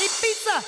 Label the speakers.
Speaker 1: E pizza.